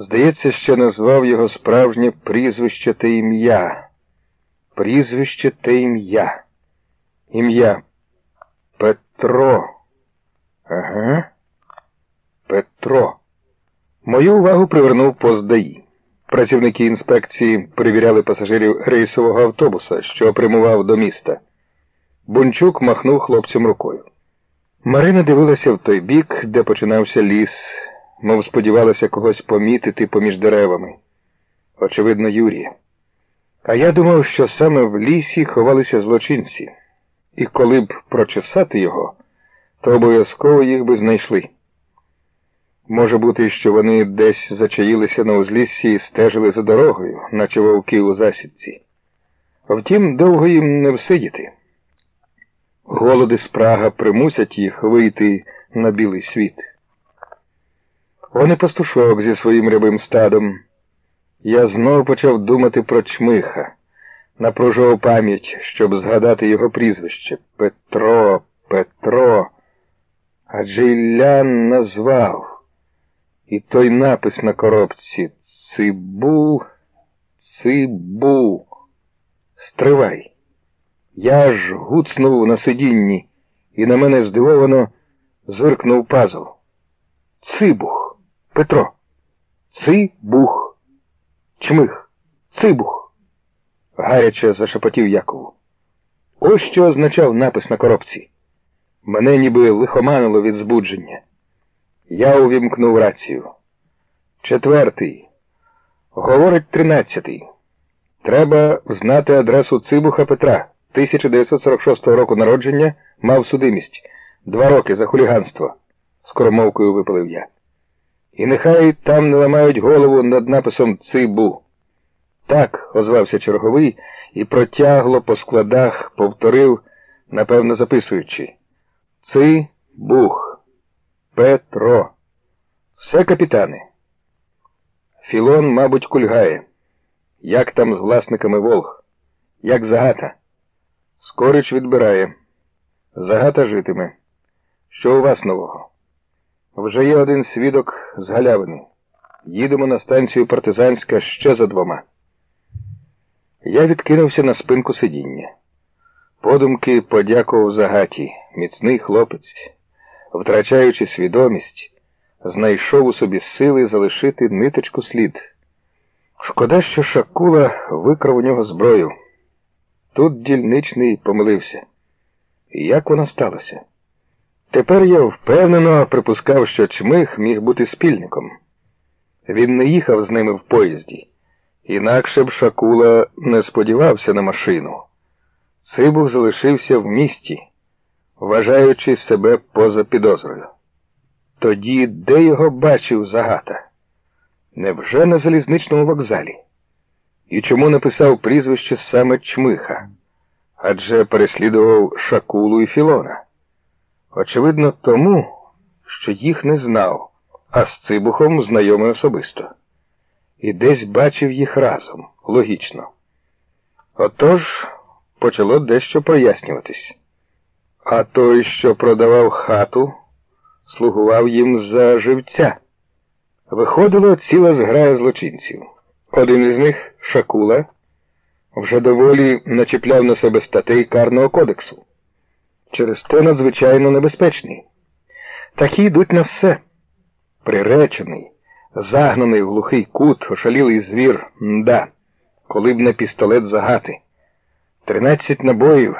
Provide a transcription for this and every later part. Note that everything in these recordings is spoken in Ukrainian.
Здається, ще назвав його справжнє прізвище та ім'я. Прізвище та ім'я. Ім'я Петро. Ага. Петро. Мою увагу привернув пост ДАІ. Працівники інспекції перевіряли пасажирів рейсового автобуса, що прямував до міста. Бунчук махнув хлопцям рукою. Марина дивилася в той бік, де починався ліс, мов сподівалася когось помітити поміж деревами. Очевидно, Юрія. А я думав, що саме в лісі ховалися злочинці, і коли б прочесати його, то обов'язково їх би знайшли. Може бути, що вони десь зачаїлися на узліссі і стежили за дорогою, наче вовки у засідці. Втім, довго їм не всидіти. Голоди спрага примусять їх вийти на білий світ. Вони пастушок зі своїм рябим стадом. Я знову почав думати про чмиха, напружував пам'ять, щоб згадати його прізвище Петро, Петро. Адже Іллян назвав. І той напис на коробці Цибу, Цибу. Стривай. Я ж гуцнув на сидінні, і на мене здивовано зиркнув пазл. Цибух, Петро. Цибух. Чмих. Цибух. Гаряче зашепотів Якову. Ось що означав напис на коробці. Мене ніби лихоманило від збудження. Я увімкнув рацію. Четвертий. Говорить тринадцятий. Треба знати адресу Цибуха Петра. 1946 року народження мав судимість. Два роки за хуліганство. скоромовкою випалив я. І нехай там не ламають голову над написом Цибу. Так, озвався черговий і протягло по складах повторив, напевно, записуючи. Цибух. Петро. Все, капітане. Філон, мабуть, кульгає. Як там з власниками Волг? Як загата? Скорич відбирає. Загата житиме. Що у вас нового? Вже є один свідок з галявини. Їдемо на станцію партизанська ще за двома. Я відкинувся на спинку сидіння. Подумки подякував загаті, міцний хлопець, втрачаючи свідомість, знайшов у собі сили залишити ниточку слід. Шкода, що Шакула викрав у нього зброю. Тут дільничний помилився. Як воно сталося? Тепер я впевнено припускав, що чмих міг бути спільником. Він не їхав з ними в поїзді, інакше б Шакула не сподівався на машину. Цибух залишився в місті, вважаючи себе поза підозрою. Тоді де його бачив загата? Невже на залізничному вокзалі? І чому написав прізвище саме Чмиха? Адже переслідував Шакулу і Філона. Очевидно, тому, що їх не знав, а з Цибухом знайомий особисто. І десь бачив їх разом, логічно. Отож почало дещо прояснюватись. А той, що продавав хату, слугував їм за живця. Виходило ціла зграя злочинців. Один із них, Шакула, вже доволі начіпляв на себе статей Карного кодексу. Через те надзвичайно небезпечний. Такі йдуть на все. Приречений, загнаний в глухий кут, ошалілий звір, мда, коли б не пістолет загати. Тринадцять набоїв,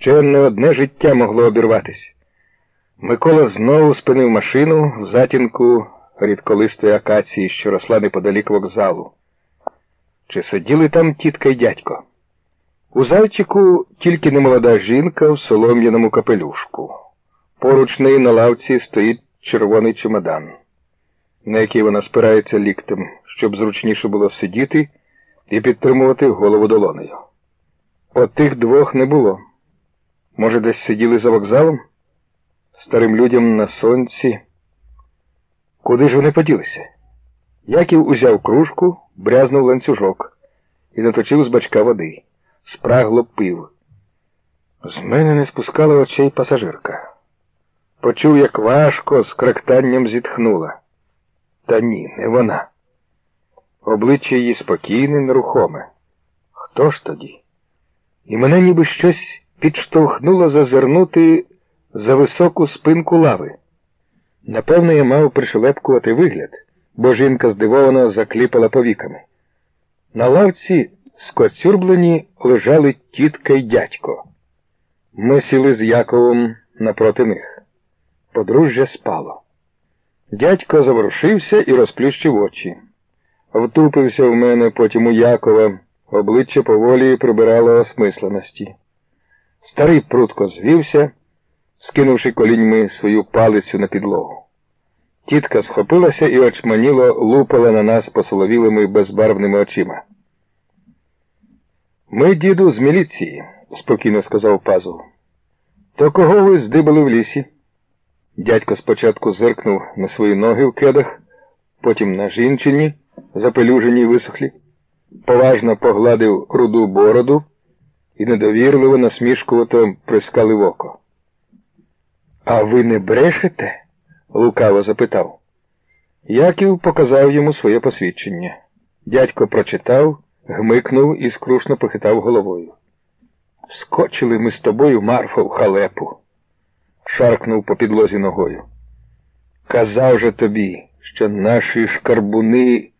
ще не одне життя могло обірватись. Микола знову спинив машину в затінку рідколистої акації, що росла неподалік вокзалу. Чи сиділи там тітка й дядько? У зайчику тільки немолода жінка в солом'яному капелюшку. Поруч неї на лавці стоїть червоний чемодан, на який вона спирається ліктем, щоб зручніше було сидіти і підтримувати голову долонею. Отих двох не було. Може, десь сиділи за вокзалом? Старим людям на сонці. Куди ж вони поділися? Яків узяв кружку, брязнув ланцюжок і наточив з бачка води. Спрагло пив. З мене не спускала очей пасажирка. Почув, як важко з кректанням зітхнула. Та ні, не вона. обличчя її спокійне, нерухоме. Хто ж тоді? І мене ніби щось підштовхнуло зазирнути за високу спинку лави. Напевно, я мав пришелепкувати вигляд, бо жінка здивовано закліпала повіками. На лавці скоцюрблені лежали тітка й дядько. Ми сіли з Яковом напроти них. Подружжя спало. Дядько заворушився і розплющив очі. Втупився в мене, потім у Якова, обличчя поволі прибирало осмисленості. Старий прутко звівся, скинувши коліньми свою палицю на підлогу. Тітка схопилася і очманіло лупала на нас посоловілими безбарвними очима. Ми, діду, з міліції, спокійно сказав пазул. То кого ви здибали в лісі? Дядько спочатку зиркнув на свої ноги в кедах, потім на жінчині, запелюжені й висохлі, поважно погладив руду бороду і недовірливо насмішкувато прискалив око. А ви не брешете? лукаво запитав. Яків показав йому своє посвідчення. Дядько прочитав, гмикнув і скрушно похитав головою. Вскочили ми з тобою, Марфа, в халепу, шаркнув по підлозі ногою. Казав же тобі, що наші шкарбуни